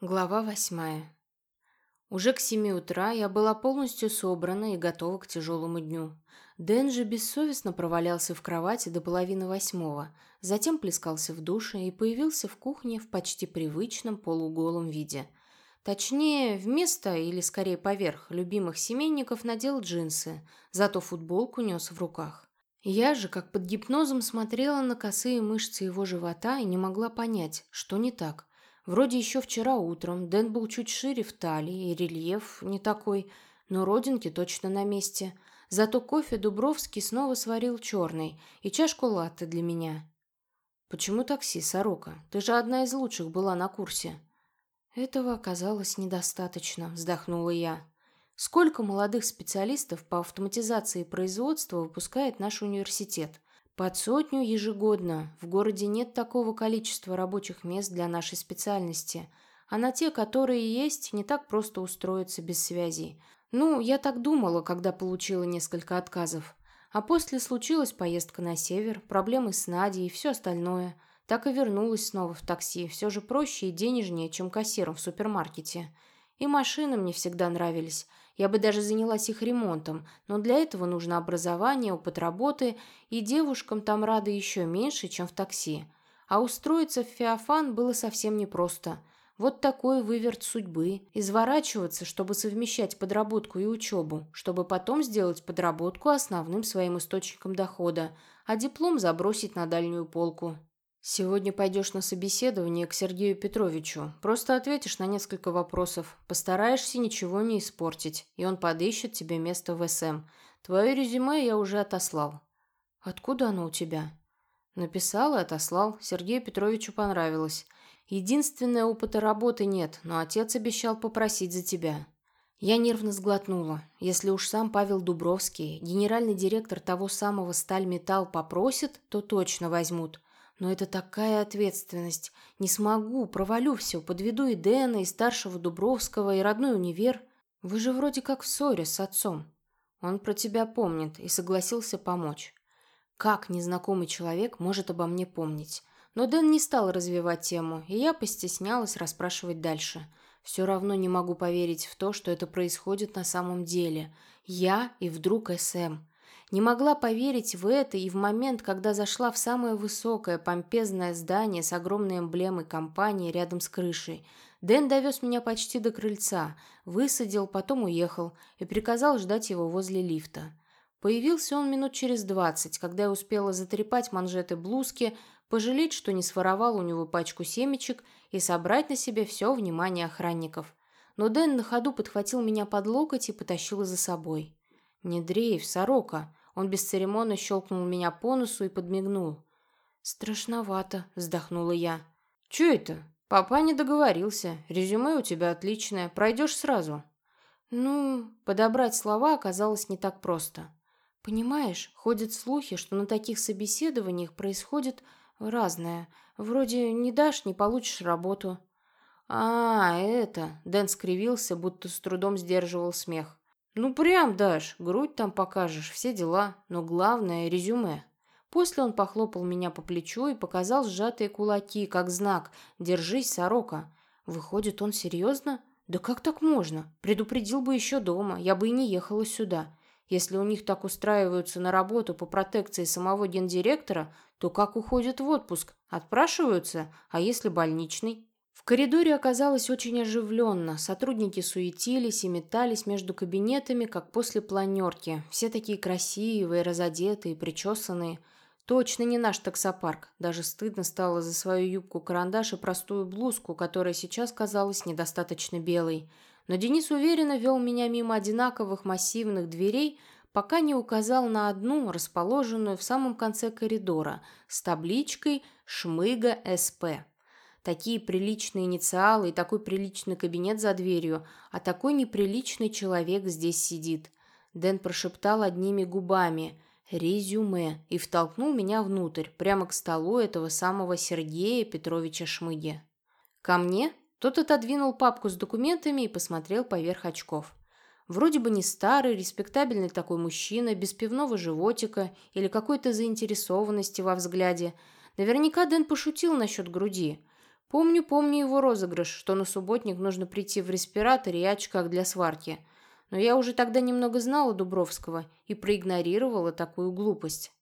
Глава восьмая. Уже к семи утра я была полностью собрана и готова к тяжелому дню. Дэн же бессовестно провалялся в кровати до половины восьмого, затем плескался в душе и появился в кухне в почти привычном полуголом виде. Точнее, вместо, или скорее поверх, любимых семейников надел джинсы, зато футболку нес в руках. Я же, как под гипнозом, смотрела на косые мышцы его живота и не могла понять, что не так. Вроде еще вчера утром Дэн был чуть шире в талии, и рельеф не такой, но родинки точно на месте. Зато кофе Дубровский снова сварил черный и чашку латте для меня. «Почему такси, Сорока? Ты же одна из лучших была на курсе». «Этого оказалось недостаточно», – вздохнула я. «Сколько молодых специалистов по автоматизации производства выпускает наш университет? Под сотню ежегодно. В городе нет такого количества рабочих мест для нашей специальности. А на те, которые есть, не так просто устроиться без связей. Ну, я так думала, когда получила несколько отказов. А после случилась поездка на север, проблемы с Надей и все остальное. Так и вернулась снова в такси. Все же проще и денежнее, чем кассиром в супермаркете. И машины мне всегда нравились. Я бы даже занялась их ремонтом, но для этого нужно образование, опыт работы, и девушкам там рады еще меньше, чем в такси. А устроиться в Феофан было совсем непросто. Вот такой выверт судьбы. Изворачиваться, чтобы совмещать подработку и учебу, чтобы потом сделать подработку основным своим источником дохода, а диплом забросить на дальнюю полку. «Сегодня пойдешь на собеседование к Сергею Петровичу. Просто ответишь на несколько вопросов. Постараешься ничего не испортить, и он подыщет тебе место в СМ. Твое резюме я уже отослал». «Откуда оно у тебя?» Написал и отослал. Сергею Петровичу понравилось. Единственное, опыта работы нет, но отец обещал попросить за тебя. Я нервно сглотнула. Если уж сам Павел Дубровский, генеральный директор того самого «Стальметалл» попросит, то точно возьмут. Но это такая ответственность. Не смогу, провалю все, подведу и Дэна, и старшего Дубровского, и родной универ. Вы же вроде как в ссоре с отцом. Он про тебя помнит и согласился помочь. Как незнакомый человек может обо мне помнить? Но Дэн не стал развивать тему, и я постеснялась расспрашивать дальше. Все равно не могу поверить в то, что это происходит на самом деле. Я и вдруг СМ. Не могла поверить в это и в момент, когда зашла в самое высокое помпезное здание с огромной эмблемой компании рядом с крышей. Дэн довез меня почти до крыльца, высадил, потом уехал и приказал ждать его возле лифта. Появился он минут через двадцать, когда я успела затрепать манжеты блузки, пожалеть, что не своровал у него пачку семечек и собрать на себе все внимание охранников. Но Дэн на ходу подхватил меня под локоть и потащил за собой. «Не дрейф, сорока!» Он бесцеремонно щелкнул меня по носу и подмигнул. «Страшновато», — вздохнула я. «Чё это? Папа не договорился. Резюме у тебя отличное. Пройдешь сразу». Ну, подобрать слова оказалось не так просто. Понимаешь, ходят слухи, что на таких собеседованиях происходит разное. Вроде не дашь, не получишь работу. А, это... Дэн скривился, будто с трудом сдерживал смех. «Ну прям, Даш, грудь там покажешь, все дела, но главное – резюме». После он похлопал меня по плечу и показал сжатые кулаки, как знак «Держись, сорока». Выходит, он серьезно? Да как так можно? Предупредил бы еще дома, я бы и не ехала сюда. Если у них так устраиваются на работу по протекции самого гендиректора, то как уходят в отпуск? Отпрашиваются? А если больничный? В коридоре оказалось очень оживленно. Сотрудники суетились и метались между кабинетами, как после планерки. Все такие красивые, разодетые, причесанные. Точно не наш таксопарк. Даже стыдно стало за свою юбку-карандаш и простую блузку, которая сейчас казалась недостаточно белой. Но Денис уверенно вел меня мимо одинаковых массивных дверей, пока не указал на одну, расположенную в самом конце коридора, с табличкой «Шмыга СП». Такие приличные инициалы и такой приличный кабинет за дверью, а такой неприличный человек здесь сидит. Дэн прошептал одними губами «резюме» и втолкнул меня внутрь, прямо к столу этого самого Сергея Петровича Шмыги. Ко мне тот отодвинул папку с документами и посмотрел поверх очков. Вроде бы не старый, респектабельный такой мужчина, без пивного животика или какой-то заинтересованности во взгляде. Наверняка Дэн пошутил насчет груди – Помню, помню его розыгрыш, что на субботник нужно прийти в респираторе и очках для сварки. Но я уже тогда немного знала Дубровского и проигнорировала такую глупость.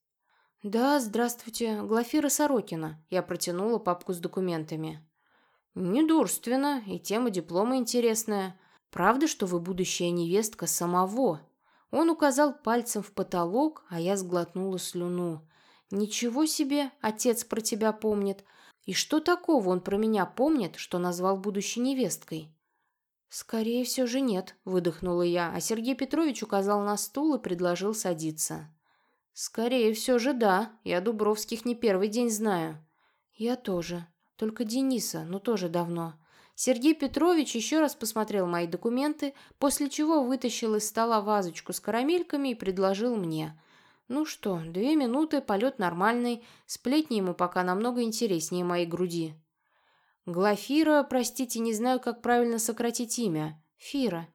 «Да, здравствуйте, Глафира Сорокина». Я протянула папку с документами. «Недурственно, и тема диплома интересная. Правда, что вы будущая невестка самого?» Он указал пальцем в потолок, а я сглотнула слюну. «Ничего себе, отец про тебя помнит. И что такого он про меня помнит, что назвал будущей невесткой?» «Скорее все же нет», — выдохнула я, а Сергей Петрович указал на стул и предложил садиться. «Скорее все же да, я Дубровских не первый день знаю». «Я тоже, только Дениса, но тоже давно». Сергей Петрович еще раз посмотрел мои документы, после чего вытащил из стола вазочку с карамельками и предложил мне. Ну что, две минуты, полет нормальный, сплетни ему пока намного интереснее моей груди. Глафира, простите, не знаю, как правильно сократить имя. Фира.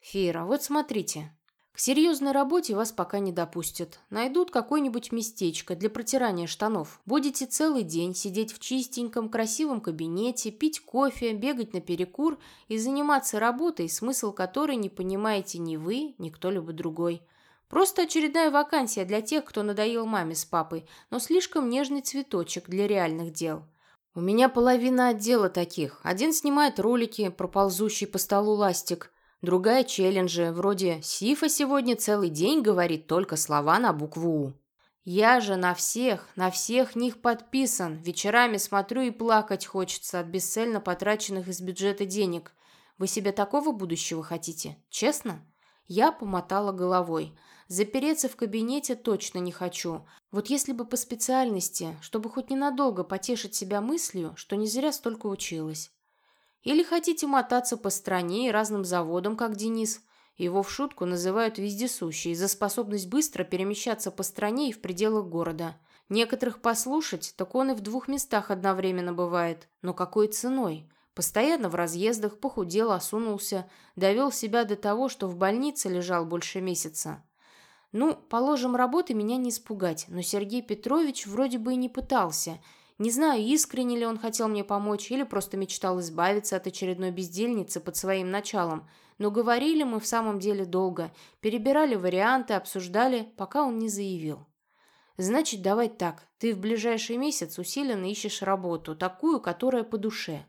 Фира, вот смотрите. К серьезной работе вас пока не допустят. Найдут какое-нибудь местечко для протирания штанов. Будете целый день сидеть в чистеньком, красивом кабинете, пить кофе, бегать на перекур и заниматься работой, смысл которой не понимаете ни вы, ни кто-либо другой. Просто очередная вакансия для тех, кто надоел маме с папой, но слишком нежный цветочек для реальных дел. У меня половина отдела таких. Один снимает ролики про ползущий по столу ластик – Другая челленджи, вроде «Сифа сегодня целый день говорит только слова на букву «У». Я же на всех, на всех них подписан. Вечерами смотрю и плакать хочется от бесцельно потраченных из бюджета денег. Вы себе такого будущего хотите? Честно? Я помотала головой. Запереться в кабинете точно не хочу. Вот если бы по специальности, чтобы хоть ненадолго потешить себя мыслью, что не зря столько училась. Или хотите мотаться по стране и разным заводам, как Денис? Его в шутку называют вездесущий за способность быстро перемещаться по стране и в пределах города. Некоторых послушать, так он и в двух местах одновременно бывает. Но какой ценой? Постоянно в разъездах, похудел, осунулся, довел себя до того, что в больнице лежал больше месяца. Ну, положим, работы меня не испугать, но Сергей Петрович вроде бы и не пытался – не знаю, искренне ли он хотел мне помочь или просто мечтал избавиться от очередной бездельницы под своим началом, но говорили мы в самом деле долго, перебирали варианты, обсуждали, пока он не заявил. «Значит, давай так, ты в ближайший месяц усиленно ищешь работу, такую, которая по душе.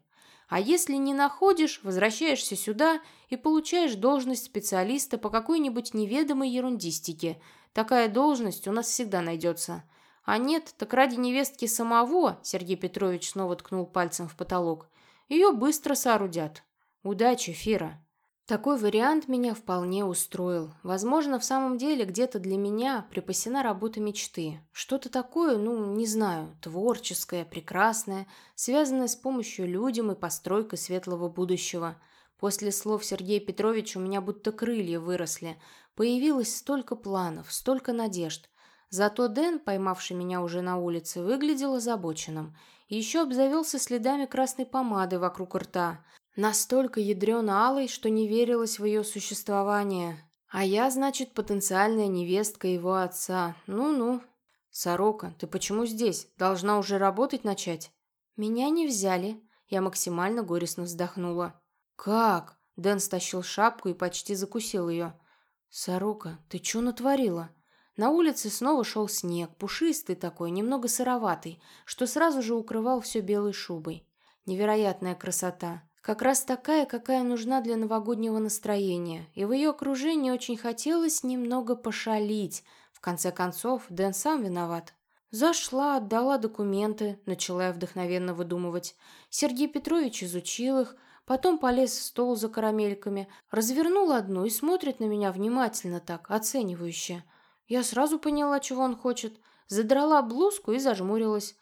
А если не находишь, возвращаешься сюда и получаешь должность специалиста по какой-нибудь неведомой ерундистике. Такая должность у нас всегда найдется. А нет, так ради невестки самого, Сергей Петрович снова ткнул пальцем в потолок, ее быстро соорудят. Удачи, Фира. Такой вариант меня вполне устроил. Возможно, в самом деле где-то для меня припасена работа мечты. Что-то такое, ну, не знаю, творческое, прекрасное, связанное с помощью людям и постройкой светлого будущего. После слов Сергея Петровича у меня будто крылья выросли. Появилось столько планов, столько надежд. Зато Дэн, поймавший меня уже на улице, выглядел озабоченным. Еще обзавелся следами красной помады вокруг рта. Настолько ядрено-алой, что не верилось в ее существование. А я, значит, потенциальная невестка его отца. Ну-ну. «Сорока, ты почему здесь? Должна уже работать начать?» «Меня не взяли». Я максимально горестно вздохнула. «Как?» Дэн стащил шапку и почти закусил ее. «Сорока, ты что натворила?» На улице снова шел снег, пушистый такой, немного сыроватый, что сразу же укрывал все белой шубой. Невероятная красота. Как раз такая, какая нужна для новогоднего настроения. И в ее окружении очень хотелось немного пошалить. В конце концов, Дэн сам виноват. Зашла, отдала документы, начала я вдохновенно выдумывать. Сергей Петрович изучил их, потом полез в стол за карамельками, развернул одну и смотрит на меня внимательно так, оценивающе. Я сразу поняла, чего он хочет. Задрала блузку и зажмурилась.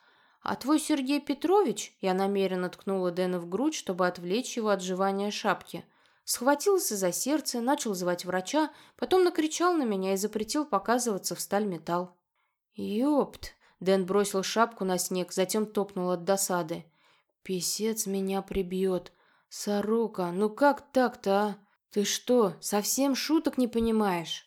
«А твой Сергей Петрович?» Я намеренно ткнула Дэна в грудь, чтобы отвлечь его от жевания шапки. Схватился за сердце, начал звать врача, потом накричал на меня и запретил показываться в сталь металл. «Ёпт!» Дэн бросил шапку на снег, затем топнул от досады. «Песец меня прибьет. Сорока, ну как так-то, а? Ты что, совсем шуток не понимаешь?»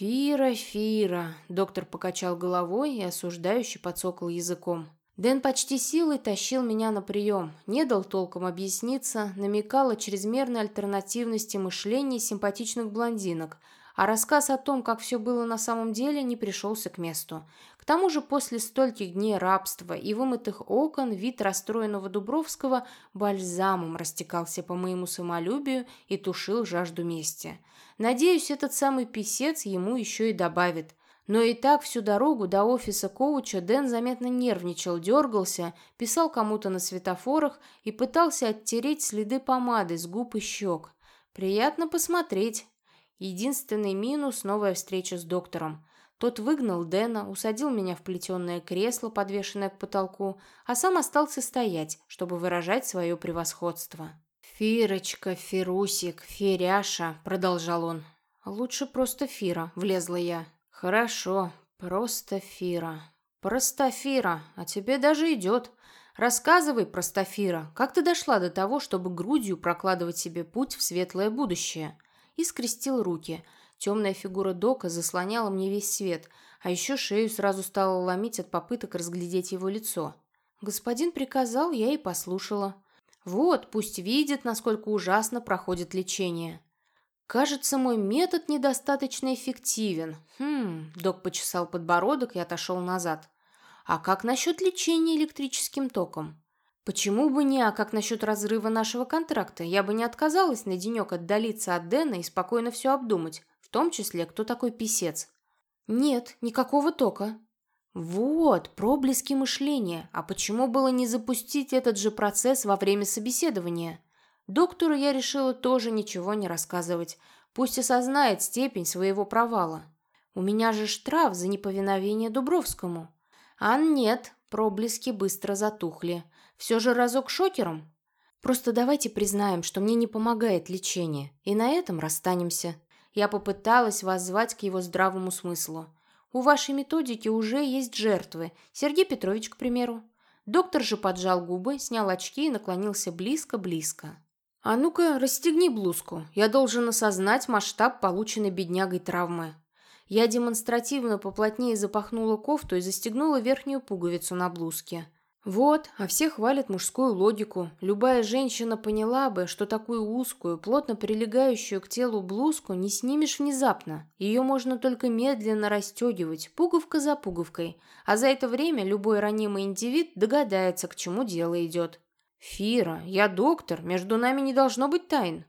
«Фира, Фира!» – доктор покачал головой и осуждающе подсокал языком. Дэн почти силой тащил меня на прием, не дал толком объясниться, намекал о чрезмерной альтернативности мышления симпатичных блондинок, а рассказ о том, как все было на самом деле, не пришелся к месту. К тому же после стольких дней рабства и вымытых окон вид расстроенного Дубровского бальзамом растекался по моему самолюбию и тушил жажду мести. Надеюсь, этот самый писец ему еще и добавит. Но и так всю дорогу до офиса коуча Дэн заметно нервничал, дергался, писал кому-то на светофорах и пытался оттереть следы помады с губ и щек. Приятно посмотреть. Единственный минус – новая встреча с доктором. Тот выгнал Дэна, усадил меня в плетеное кресло, подвешенное к потолку, а сам остался стоять, чтобы выражать свое превосходство. «Фирочка, Фирусик, Феряша», – продолжал он. «Лучше просто Фира», – влезла я. «Хорошо, просто Фира. Простофира, а тебе даже идет. Рассказывай, Простофира, как ты дошла до того, чтобы грудью прокладывать себе путь в светлое будущее?» И скрестил руки. Темная фигура Дока заслоняла мне весь свет, а еще шею сразу стало ломить от попыток разглядеть его лицо. Господин приказал, я и послушала. Вот, пусть видит, насколько ужасно проходит лечение. Кажется, мой метод недостаточно эффективен. Хм, док почесал подбородок и отошел назад. А как насчет лечения электрическим током? Почему бы не, а как насчет разрыва нашего контракта? Я бы не отказалась на денек отдалиться от Дэна и спокойно все обдумать, в том числе, кто такой писец. Нет, никакого тока. Вот, проблески мышления. А почему было не запустить этот же процесс во время собеседования? Доктору я решила тоже ничего не рассказывать. Пусть осознает степень своего провала. У меня же штраф за неповиновение Дубровскому. А нет, проблески быстро затухли. Все же разок шокером. Просто давайте признаем, что мне не помогает лечение, и на этом расстанемся. Я попыталась воззвать к его здравому смыслу. У вашей методики уже есть жертвы. Сергей Петрович, к примеру. Доктор же поджал губы, снял очки и наклонился близко-близко. «А ну-ка, расстегни блузку. Я должен осознать масштаб полученной беднягой травмы». Я демонстративно поплотнее запахнула кофту и застегнула верхнюю пуговицу на блузке. Вот, а все хвалят мужскую логику. Любая женщина поняла бы, что такую узкую, плотно прилегающую к телу блузку не снимешь внезапно. Ее можно только медленно расстегивать, пуговка за пуговкой. А за это время любой ранимый индивид догадается, к чему дело идет. «Фира, я доктор, между нами не должно быть тайн».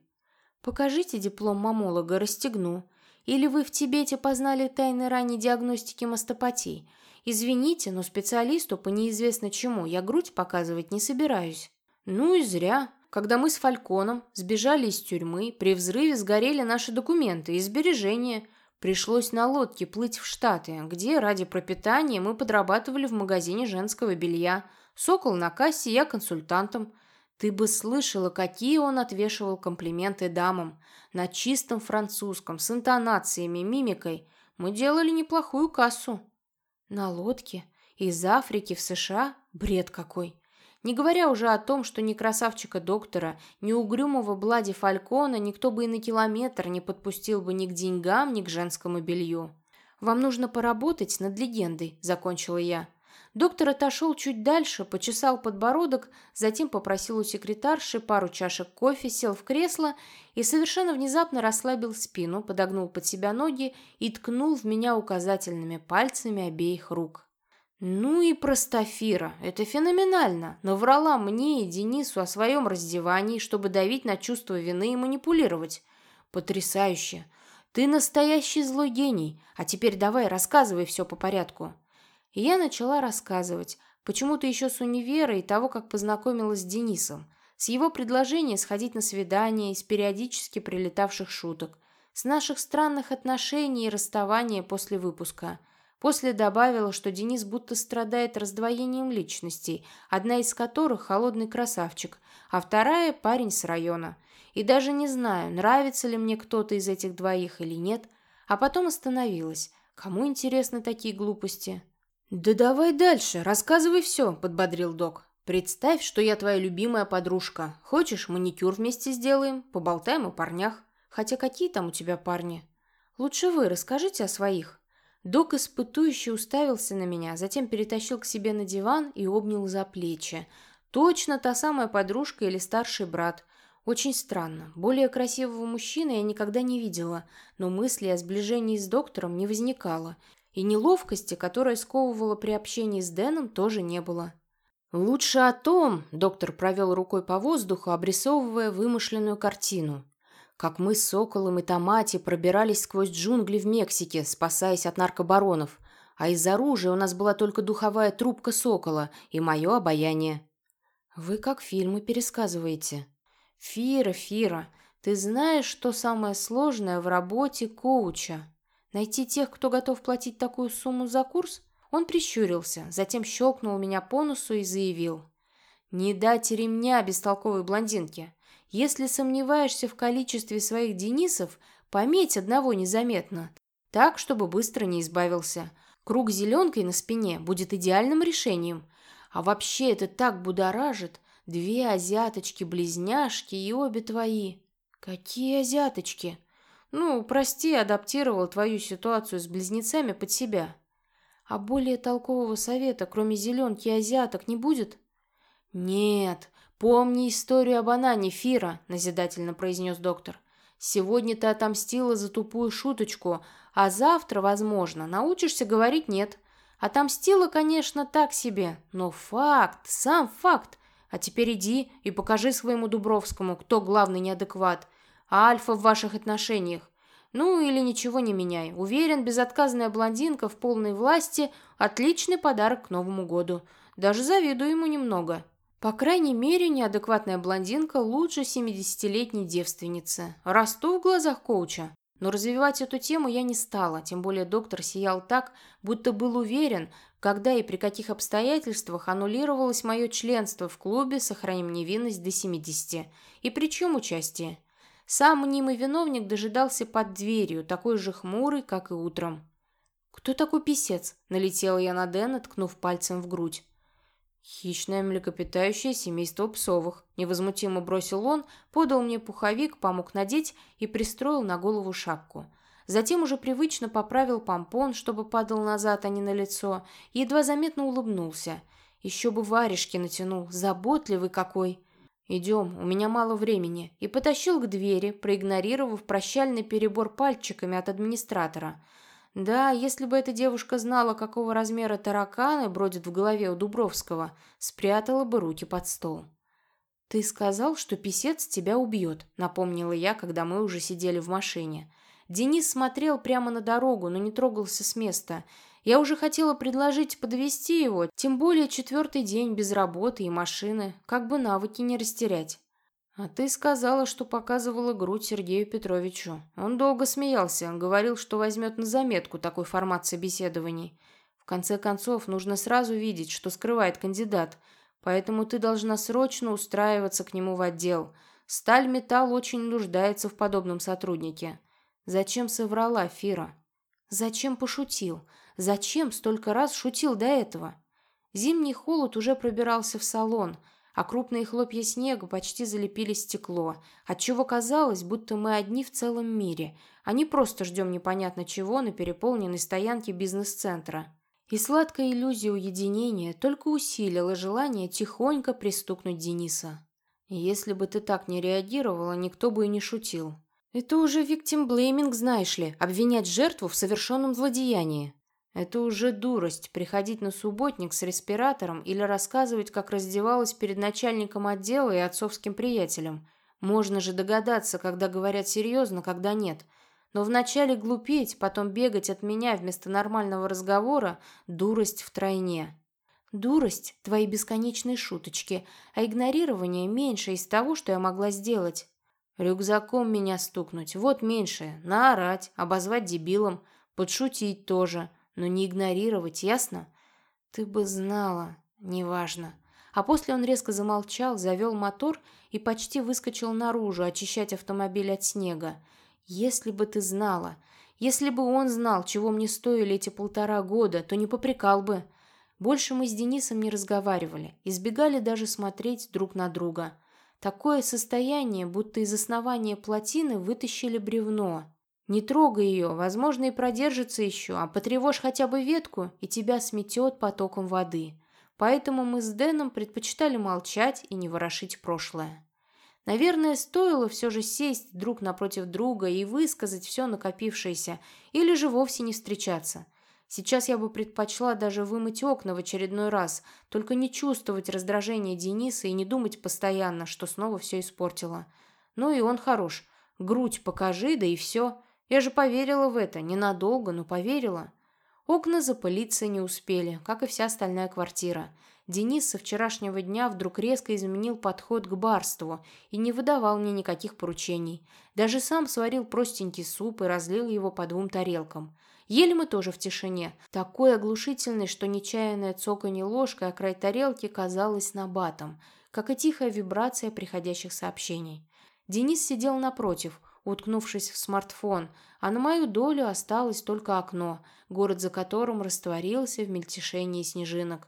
«Покажите диплом мамолога, расстегну. Или вы в Тибете познали тайны ранней диагностики мастопатий? Извините, но специалисту по неизвестно чему я грудь показывать не собираюсь». «Ну и зря. Когда мы с Фальконом сбежали из тюрьмы, при взрыве сгорели наши документы и сбережения». Пришлось на лодке плыть в Штаты, где ради пропитания мы подрабатывали в магазине женского белья – Сокол на кассе, я консультантом. Ты бы слышала, какие он отвешивал комплименты дамам. На чистом французском, с интонациями, мимикой. Мы делали неплохую кассу. На лодке? Из Африки в США? Бред какой. Не говоря уже о том, что ни красавчика-доктора, ни угрюмого Блади Фалькона никто бы и на километр не подпустил бы ни к деньгам, ни к женскому белью. «Вам нужно поработать над легендой», — закончила я. Доктор отошел чуть дальше, почесал подбородок, затем попросил у секретарши пару чашек кофе, сел в кресло и совершенно внезапно расслабил спину, подогнул под себя ноги и ткнул в меня указательными пальцами обеих рук. Ну и простофира, это феноменально, но врала мне и Денису о своем раздевании, чтобы давить на чувство вины и манипулировать. Потрясающе. Ты настоящий злой гений, а теперь давай рассказывай все по порядку. И я начала рассказывать, почему-то еще с универа и того, как познакомилась с Денисом, с его предложения сходить на свидание, из периодически прилетавших шуток, с наших странных отношений и расставания после выпуска. После добавила, что Денис будто страдает раздвоением личностей, одна из которых холодный красавчик, а вторая – парень с района. И даже не знаю, нравится ли мне кто-то из этих двоих или нет, а потом остановилась. Кому интересны такие глупости? «Да давай дальше, рассказывай все», — подбодрил док. «Представь, что я твоя любимая подружка. Хочешь, маникюр вместе сделаем? Поболтаем о парнях. Хотя какие там у тебя парни?» «Лучше вы расскажите о своих». Док испытующе уставился на меня, затем перетащил к себе на диван и обнял за плечи. Точно та самая подружка или старший брат. Очень странно. Более красивого мужчины я никогда не видела, но мысли о сближении с доктором не возникало. И неловкости, которая сковывала при общении с Дэном, тоже не было. «Лучше о том», — доктор провел рукой по воздуху, обрисовывая вымышленную картину, как мы с Соколом и Томати пробирались сквозь джунгли в Мексике, спасаясь от наркобаронов, а из оружия у нас была только духовая трубка Сокола и мое обаяние. «Вы как фильмы пересказываете». «Фира, Фира, ты знаешь, что самое сложное в работе коуча? Найти тех, кто готов платить такую сумму за курс?» Он прищурился, затем щелкнул меня по носу и заявил. «Не дать ремня бестолковой блондинке. Если сомневаешься в количестве своих Денисов, пометь одного незаметно, так, чтобы быстро не избавился. Круг зеленкой на спине будет идеальным решением. А вообще это так будоражит. Две азиаточки-близняшки и обе твои. Какие азиаточки? Ну, прости, адаптировал твою ситуацию с близнецами под себя. А более толкового совета, кроме зеленки и азиаток, не будет? Нет, помни историю об Анане, Фира, назидательно произнес доктор. Сегодня ты отомстила за тупую шуточку, а завтра, возможно, научишься говорить «нет». Отомстила, конечно, так себе, но факт, сам факт. А теперь иди и покажи своему Дубровскому, кто главный неадекват, а альфа в ваших отношениях. Ну или ничего не меняй. Уверен, безотказная блондинка в полной власти – отличный подарок к Новому году. Даже завидую ему немного. По крайней мере, неадекватная блондинка лучше 70-летней девственницы. Расту в глазах коуча. Но развивать эту тему я не стала, тем более доктор сиял так, будто был уверен, когда и при каких обстоятельствах аннулировалось мое членство в клубе «Сохраним невинность до 70». И при чем участие? Сам мнимый виновник дожидался под дверью, такой же хмурый, как и утром. «Кто такой писец?» – налетела я на Дэна, ткнув пальцем в грудь. «Хищное млекопитающее семейство псовых», – невозмутимо бросил он, подал мне пуховик, помог надеть и пристроил на голову шапку. Затем уже привычно поправил помпон, чтобы падал назад, а не на лицо, и едва заметно улыбнулся. Еще бы варежки натянул, заботливый какой. «Идем, у меня мало времени», и потащил к двери, проигнорировав прощальный перебор пальчиками от администратора. Да, если бы эта девушка знала, какого размера тараканы бродят в голове у Дубровского, спрятала бы руки под стол. «Ты сказал, что писец тебя убьет», — напомнила я, когда мы уже сидели в машине. Денис смотрел прямо на дорогу, но не трогался с места — я уже хотела предложить подвести его, тем более четвертый день без работы и машины, как бы навыки не растерять. А ты сказала, что показывала грудь Сергею Петровичу. Он долго смеялся, говорил, что возьмет на заметку такой формат собеседований. В конце концов, нужно сразу видеть, что скрывает кандидат, поэтому ты должна срочно устраиваться к нему в отдел. Сталь-металл очень нуждается в подобном сотруднике. Зачем соврала Фира? Зачем пошутил? Зачем столько раз шутил до этого? Зимний холод уже пробирался в салон, а крупные хлопья снега почти залепили стекло, отчего казалось, будто мы одни в целом мире, а не просто ждем непонятно чего на переполненной стоянке бизнес-центра. И сладкая иллюзия уединения только усилила желание тихонько пристукнуть Дениса. Если бы ты так не реагировала, никто бы и не шутил. Это уже виктим-блейминг, знаешь ли, обвинять жертву в совершенном злодеянии. Это уже дурость – приходить на субботник с респиратором или рассказывать, как раздевалась перед начальником отдела и отцовским приятелем. Можно же догадаться, когда говорят серьезно, когда нет. Но вначале глупеть, потом бегать от меня вместо нормального разговора – дурость втройне. Дурость – твои бесконечные шуточки, а игнорирование – меньше из того, что я могла сделать. Рюкзаком меня стукнуть – вот меньше. Наорать, обозвать дебилом, подшутить тоже – но не игнорировать, ясно? Ты бы знала. Неважно. А после он резко замолчал, завел мотор и почти выскочил наружу, очищать автомобиль от снега. Если бы ты знала. Если бы он знал, чего мне стоили эти полтора года, то не попрекал бы. Больше мы с Денисом не разговаривали, избегали даже смотреть друг на друга. Такое состояние, будто из основания плотины вытащили бревно. Не трогай ее, возможно, и продержится еще, а потревожь хотя бы ветку, и тебя сметет потоком воды. Поэтому мы с Дэном предпочитали молчать и не ворошить прошлое. Наверное, стоило все же сесть друг напротив друга и высказать все накопившееся, или же вовсе не встречаться. Сейчас я бы предпочла даже вымыть окна в очередной раз, только не чувствовать раздражение Дениса и не думать постоянно, что снова все испортила. Ну и он хорош. Грудь покажи, да и все. Я же поверила в это, ненадолго, но поверила. Окна запылиться не успели, как и вся остальная квартира. Денис со вчерашнего дня вдруг резко изменил подход к барству и не выдавал мне никаких поручений. Даже сам сварил простенький суп и разлил его по двум тарелкам. Ели мы тоже в тишине, такой оглушительной, что нечаянное цоканье ложкой о край тарелки казалось набатом, как и тихая вибрация приходящих сообщений. Денис сидел напротив, уткнувшись в смартфон, а на мою долю осталось только окно, город за которым растворился в мельтешении снежинок.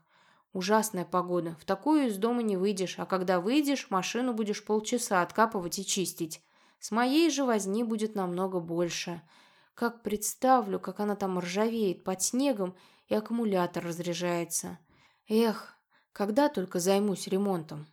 Ужасная погода. В такую из дома не выйдешь, а когда выйдешь, машину будешь полчаса откапывать и чистить. С моей же возни будет намного больше. Как представлю, как она там ржавеет под снегом, и аккумулятор разряжается. Эх, когда только займусь ремонтом.